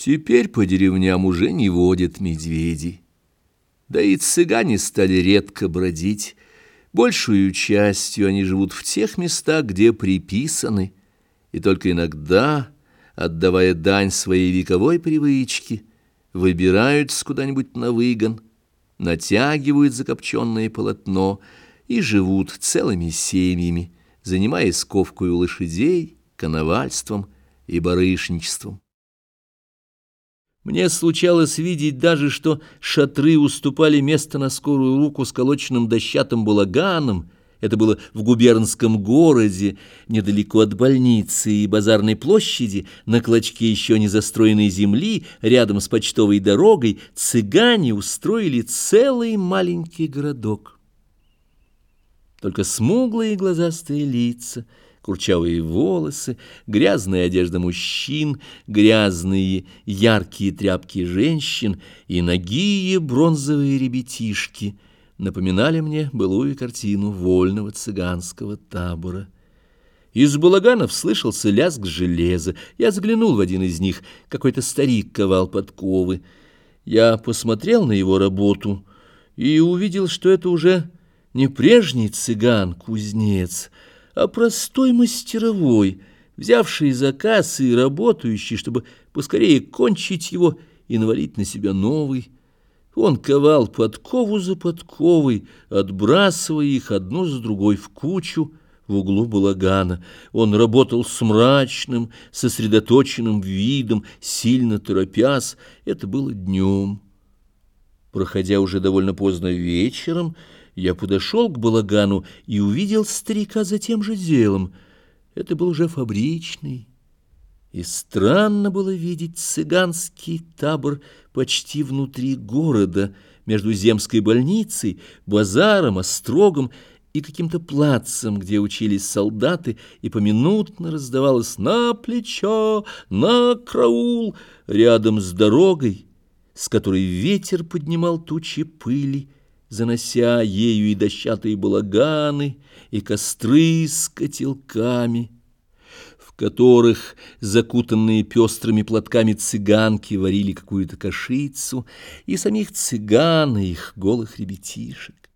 Теперь по деревням уже не водят медведи. Да и цыгане стали редко бродить. Большую частью они живут в тех местах, где приписаны, и только иногда, отдавая дань своей вековой привычке, выбираются куда-нибудь на выгон, натягивают закопченное полотно и живут целыми семьями, занимаясь ковкой лошадей, коновальством и барышничеством. Мне случалось видеть даже, что шатры уступали место на скорую руку сколоченным дощатым балаганом. Это было в губернском городе, недалеко от больницы и базарной площади, на клочке еще не застроенной земли, рядом с почтовой дорогой, цыгане устроили целый маленький городок. Только смуглые глазастые лица — курчавые волосы, грязная одежда мужчин, грязные яркие тряпки женщин и нагие бронзовые ребятишки напоминали мне былую картину вольного цыганского табора. Из балаганов слышался лязг железа. Я заглянул в один из них. Какой-то старик ковал подковы. Я посмотрел на его работу и увидел, что это уже не прежний цыган-кузнец, а простой мастеровой, взявший заказ и работающий, чтобы поскорее кончить его и навалить на себя новый. Он ковал подкову за подковой, отбрасывая их одну за другой в кучу в углу балагана. Он работал с мрачным, сосредоточенным видом, сильно торопясь. Это было днем. Проходя уже довольно поздно вечером, я подошел к балагану и увидел старика за тем же делом. Это был уже фабричный. И странно было видеть цыганский табор почти внутри города, между земской больницей, базаром, острогом и каким-то плацем, где учились солдаты, и поминутно раздавалось «на плечо, на краул» рядом с дорогой, с которой ветер поднимал тучи пыли, занося ею и дощатые балаганы, и костры с котелками, в которых закутанные пестрыми платками цыганки варили какую-то кашицу, и самих цыган и их голых ребятишек.